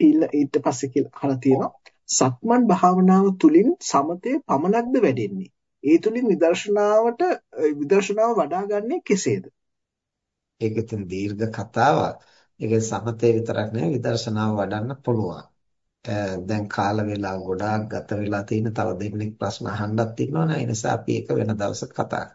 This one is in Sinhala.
ඊට පස්සේ කියලා අහලා තියෙනවා සක්මන් භාවනාව තුළින් සමතේ පමණක්ද වැඩෙන්නේ? ඒ තුළින් විදර්ශනාවට විදර්ශනාව වඩා ගන්නේ කෙසේද? ඒක ඉතින් දීර්ඝ කතාවක්. ඒක සමතේ විතරක් නෙවෙයි විදර්ශනාව වඩන්න පුළුවන්. දැන් කාල වේලා ගොඩාක් ගත වෙලා තියෙන තව දෙන්නෙක් ප්‍රශ්න අහන්නත් ඉන්නවනේ. ඒ නිසා අපි ඒක වෙන දවසක කතා